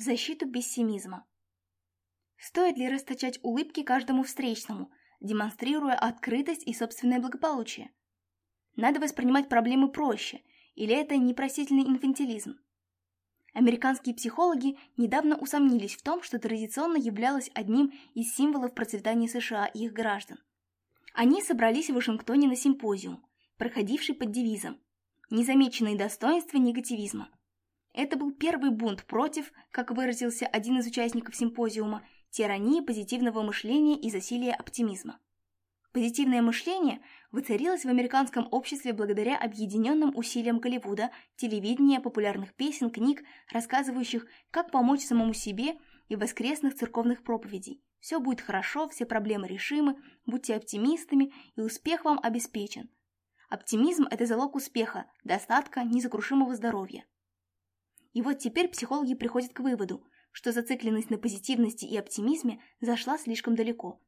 в защиту пессимизма. Стоит ли расточать улыбки каждому встречному, демонстрируя открытость и собственное благополучие? Надо воспринимать проблемы проще, или это непростительный инфантилизм? Американские психологи недавно усомнились в том, что традиционно являлось одним из символов процветания США и их граждан. Они собрались в Вашингтоне на симпозиум, проходивший под девизом «Незамеченные достоинства негативизма». Это был первый бунт против, как выразился один из участников симпозиума, тирании позитивного мышления и засилия оптимизма. Позитивное мышление воцарилось в американском обществе благодаря объединенным усилиям Голливуда, телевидения, популярных песен, книг, рассказывающих, как помочь самому себе и воскресных церковных проповедей. Все будет хорошо, все проблемы решимы, будьте оптимистами, и успех вам обеспечен. Оптимизм – это залог успеха, достатка, незакрушимого здоровья. И вот теперь психологи приходят к выводу, что зацикленность на позитивности и оптимизме зашла слишком далеко.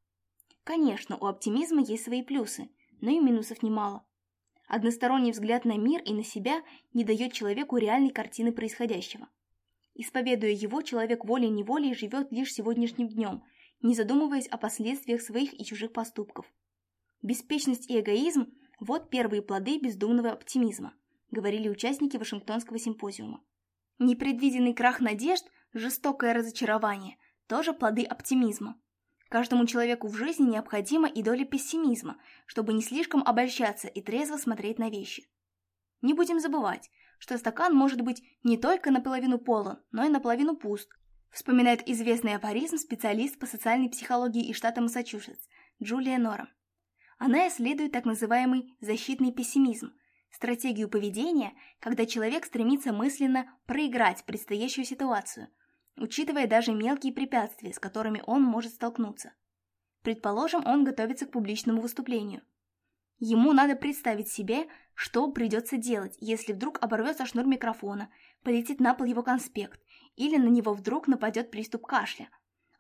Конечно, у оптимизма есть свои плюсы, но и минусов немало. Односторонний взгляд на мир и на себя не дает человеку реальной картины происходящего. Исповедуя его, человек волей-неволей живет лишь сегодняшним днем, не задумываясь о последствиях своих и чужих поступков. Беспечность и эгоизм – вот первые плоды бездумного оптимизма, говорили участники Вашингтонского симпозиума. Непредвиденный крах надежд, жестокое разочарование – тоже плоды оптимизма. Каждому человеку в жизни необходима и доля пессимизма, чтобы не слишком обольщаться и трезво смотреть на вещи. Не будем забывать, что стакан может быть не только наполовину полон, но и наполовину пуст, вспоминает известный афоризм специалист по социальной психологии из штата Массачусетс Джулия Норам. Она исследует так называемый защитный пессимизм, стратегию поведения, когда человек стремится мысленно проиграть предстоящую ситуацию, учитывая даже мелкие препятствия, с которыми он может столкнуться. Предположим, он готовится к публичному выступлению. Ему надо представить себе, что придется делать, если вдруг оборвется шнур микрофона, полетит на пол его конспект, или на него вдруг нападет приступ кашля.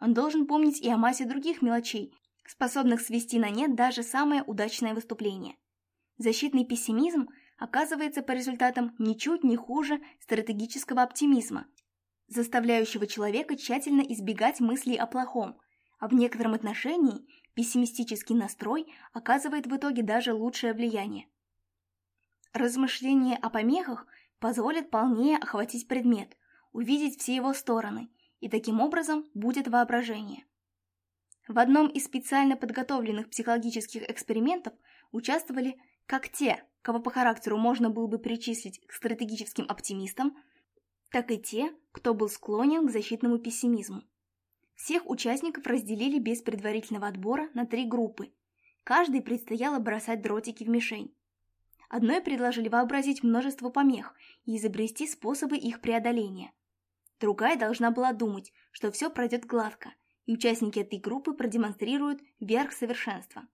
Он должен помнить и о массе других мелочей, способных свести на нет даже самое удачное выступление. Защитный пессимизм – оказывается по результатам ничуть не хуже стратегического оптимизма, заставляющего человека тщательно избегать мыслей о плохом, а в некотором отношении пессимистический настрой оказывает в итоге даже лучшее влияние. Размышление о помехах позволит полнее охватить предмет, увидеть все его стороны, и таким образом будет воображение. В одном из специально подготовленных психологических экспериментов участвовали как те, кого по характеру можно было бы причислить к стратегическим оптимистам, так и те, кто был склонен к защитному пессимизму. Всех участников разделили без предварительного отбора на три группы. Каждой предстояло бросать дротики в мишень. Одной предложили вообразить множество помех и изобрести способы их преодоления. Другая должна была думать, что все пройдет гладко, и участники этой группы продемонстрируют верх совершенства.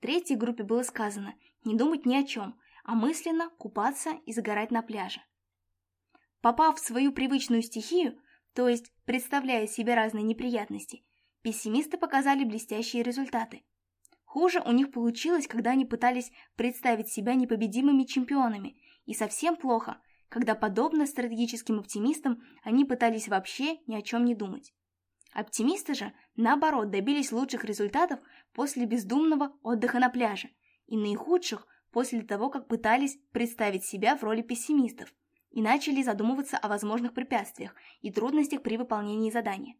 Третьей группе было сказано, не думать ни о чем, а мысленно купаться и загорать на пляже. Попав в свою привычную стихию, то есть представляя себе разные неприятности, пессимисты показали блестящие результаты. Хуже у них получилось, когда они пытались представить себя непобедимыми чемпионами, и совсем плохо, когда, подобно стратегическим оптимистам, они пытались вообще ни о чем не думать. Оптимисты же, наоборот, добились лучших результатов после бездумного отдыха на пляже, и наихудших после того, как пытались представить себя в роли пессимистов и начали задумываться о возможных препятствиях и трудностях при выполнении задания.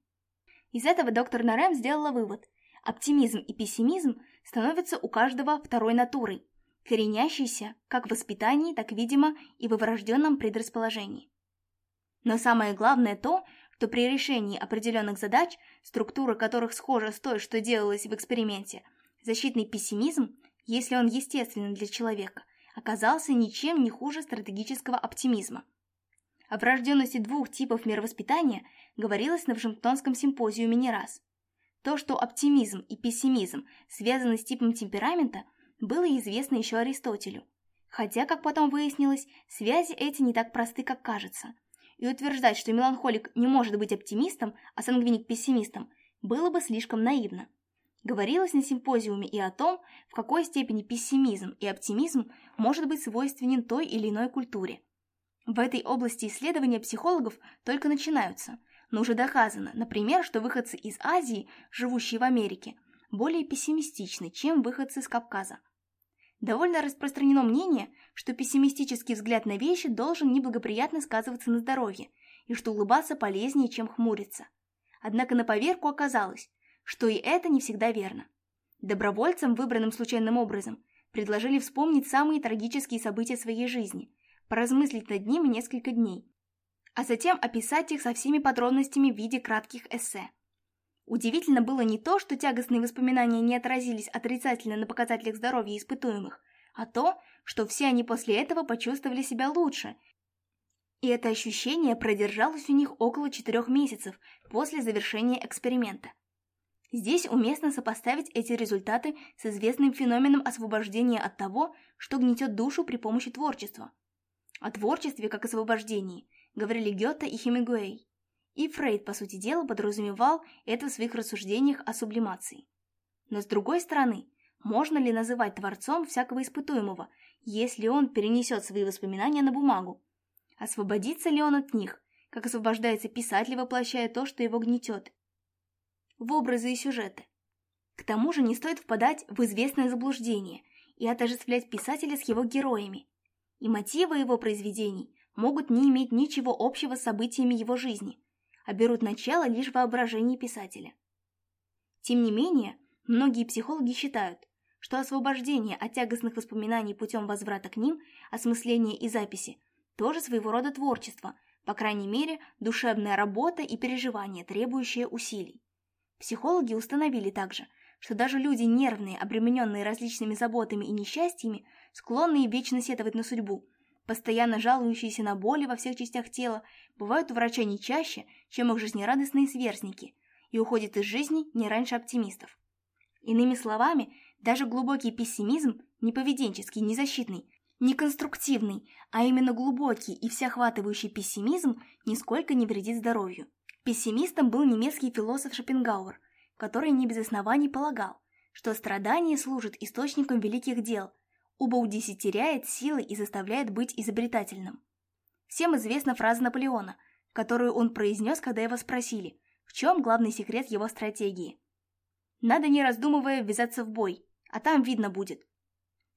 Из этого доктор Нарем сделала вывод. Оптимизм и пессимизм становятся у каждого второй натурой, коренящейся как в воспитании, так, видимо, и во врожденном предрасположении. Но самое главное то, что при решении определенных задач, структура которых схожа с той, что делалось в эксперименте, защитный пессимизм если он естественен для человека, оказался ничем не хуже стратегического оптимизма. О врожденности двух типов мировоспитания говорилось на Вашингтонском симпозиуме не раз. То, что оптимизм и пессимизм связаны с типом темперамента, было известно еще Аристотелю. Хотя, как потом выяснилось, связи эти не так просты, как кажется. И утверждать, что меланхолик не может быть оптимистом, а сангвиник – пессимистом, было бы слишком наивно. Говорилось на симпозиуме и о том, в какой степени пессимизм и оптимизм может быть свойственен той или иной культуре. В этой области исследования психологов только начинаются, но уже доказано, например, что выходцы из Азии, живущие в Америке, более пессимистичны, чем выходцы из Кавказа. Довольно распространено мнение, что пессимистический взгляд на вещи должен неблагоприятно сказываться на здоровье, и что улыбаться полезнее, чем хмуриться. Однако на поверку оказалось, что и это не всегда верно. Добровольцам, выбранным случайным образом, предложили вспомнить самые трагические события своей жизни, поразмыслить над ними несколько дней, а затем описать их со всеми подробностями в виде кратких эссе. Удивительно было не то, что тягостные воспоминания не отразились отрицательно на показателях здоровья испытуемых, а то, что все они после этого почувствовали себя лучше. И это ощущение продержалось у них около четырех месяцев после завершения эксперимента. Здесь уместно сопоставить эти результаты с известным феноменом освобождения от того, что гнетет душу при помощи творчества. О творчестве как освобождении говорили Гёте и Хемингуэй, и Фрейд, по сути дела, подразумевал это в своих рассуждениях о сублимации. Но с другой стороны, можно ли называть творцом всякого испытуемого, если он перенесет свои воспоминания на бумагу? Освободится ли он от них, как освобождается писатель, воплощая то, что его гнетет? в образы и сюжеты. К тому же не стоит впадать в известное заблуждение и отождествлять писателя с его героями. И мотивы его произведений могут не иметь ничего общего с событиями его жизни, а берут начало лишь в воображении писателя. Тем не менее, многие психологи считают, что освобождение от тягостных воспоминаний путем возврата к ним, осмысления и записи – тоже своего рода творчество, по крайней мере, душевная работа и переживания, требующие усилий. Психологи установили также, что даже люди нервные, обремененные различными заботами и несчастьями, склонные вечно сетовать на судьбу, постоянно жалующиеся на боли во всех частях тела, бывают у врача не чаще, чем их жизнерадостные сверстники, и уходят из жизни не раньше оптимистов. Иными словами, даже глубокий пессимизм, не поведенческий, не защитный, не конструктивный, а именно глубокий и всеохватывающий пессимизм нисколько не вредит здоровью. Пессимистом был немецкий философ Шопенгауэр, который не без оснований полагал, что страдание служит источником великих дел, ибо удесятеряет силы и заставляет быть изобретательным. Всем известна фраза Наполеона, которую он произнес, когда его спросили, в чем главный секрет его стратегии. «Надо, не раздумывая, ввязаться в бой, а там видно будет».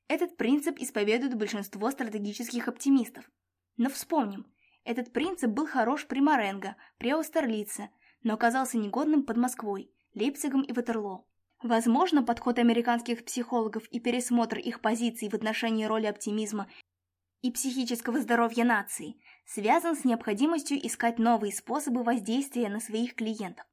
Этот принцип исповедует большинство стратегических оптимистов. Но вспомним, этот принцип был хорош при Маренго, при Аустерлице, но оказался негодным под Москвой, Лейпцигом и Ватерлоо. Возможно, подход американских психологов и пересмотр их позиций в отношении роли оптимизма и психического здоровья нации связан с необходимостью искать новые способы воздействия на своих клиентов.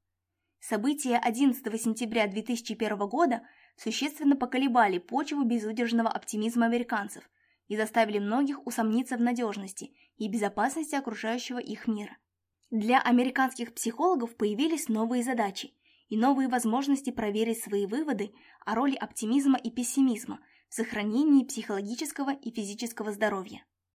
События 11 сентября 2001 года существенно поколебали почву безудержного оптимизма американцев – и заставили многих усомниться в надежности и безопасности окружающего их мира. Для американских психологов появились новые задачи и новые возможности проверить свои выводы о роли оптимизма и пессимизма в сохранении психологического и физического здоровья.